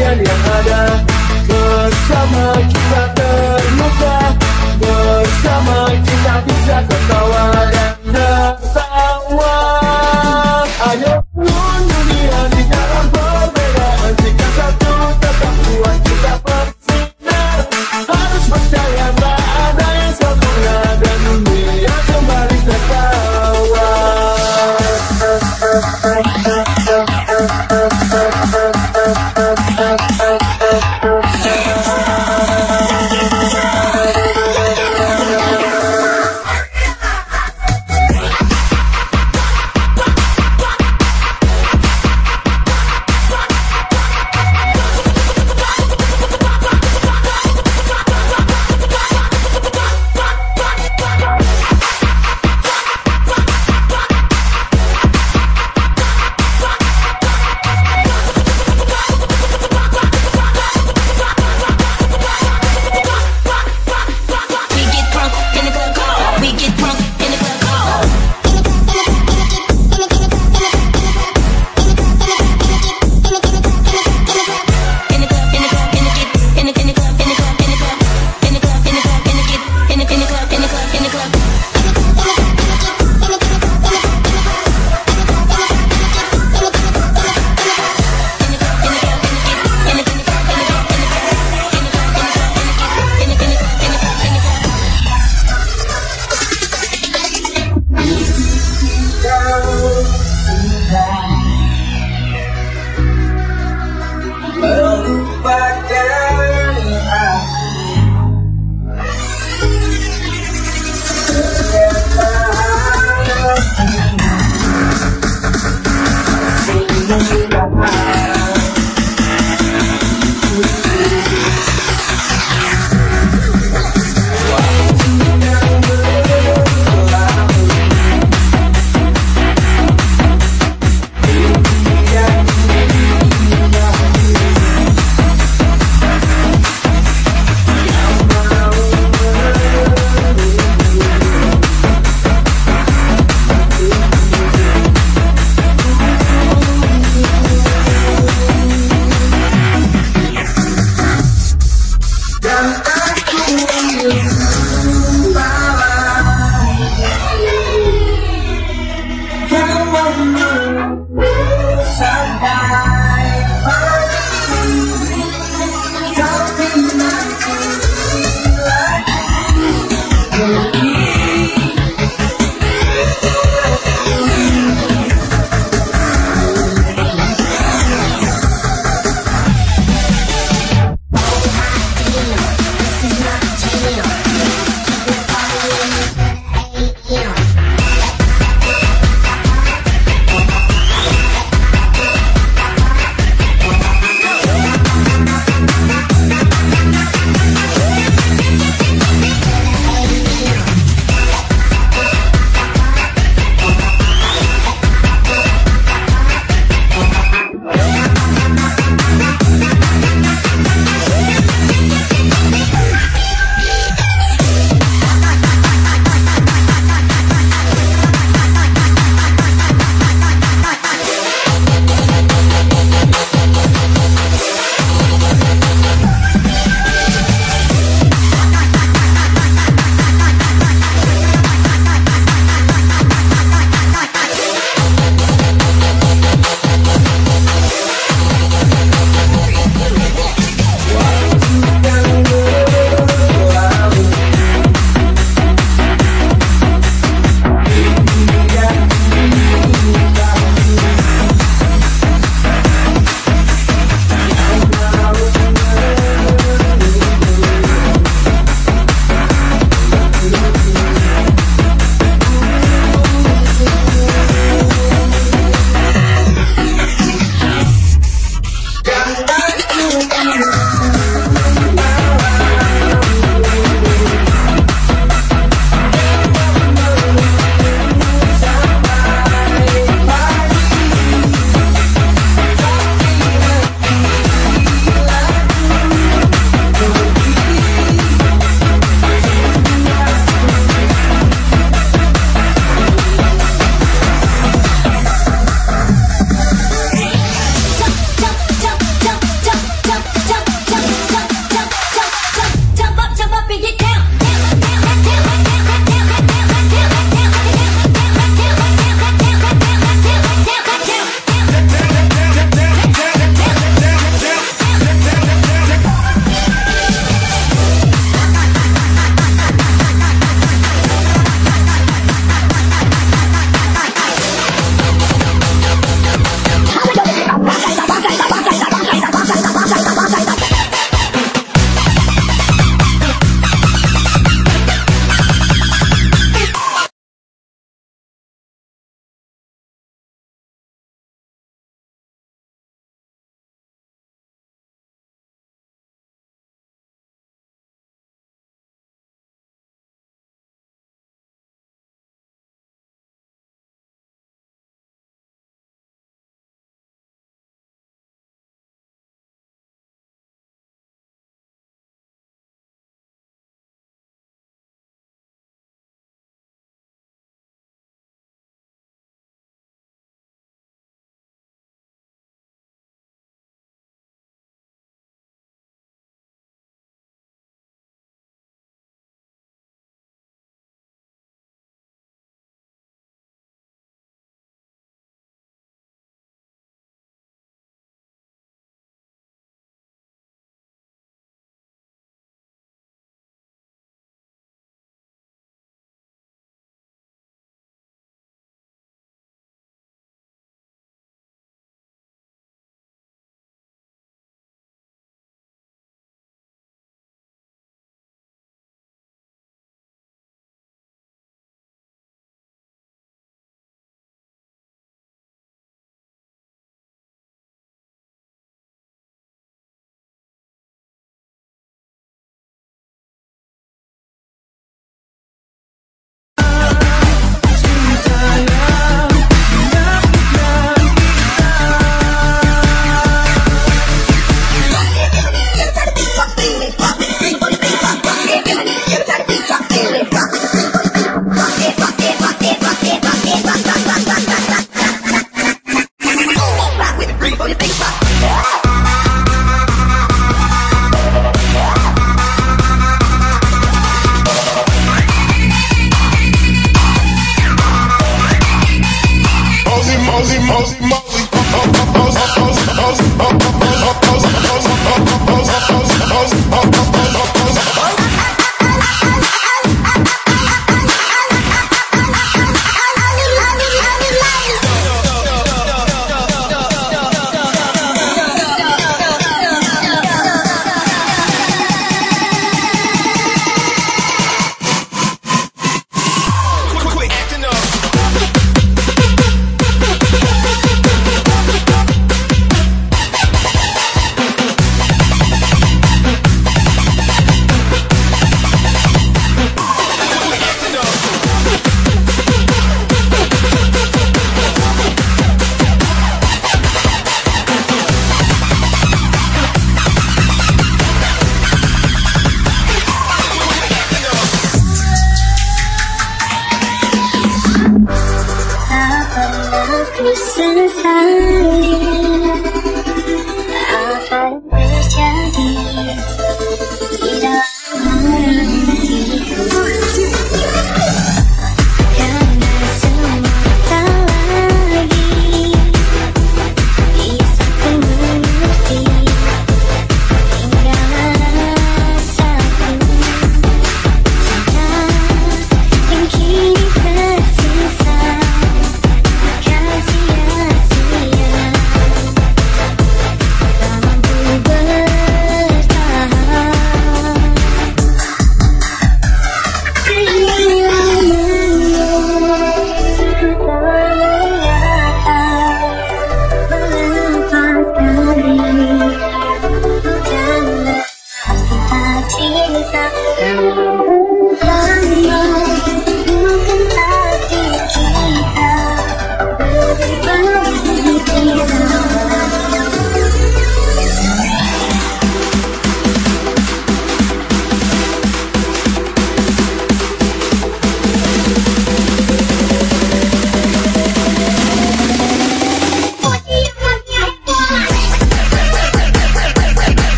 yang ada. Bersama kita terluka Bersama kita bisa tetap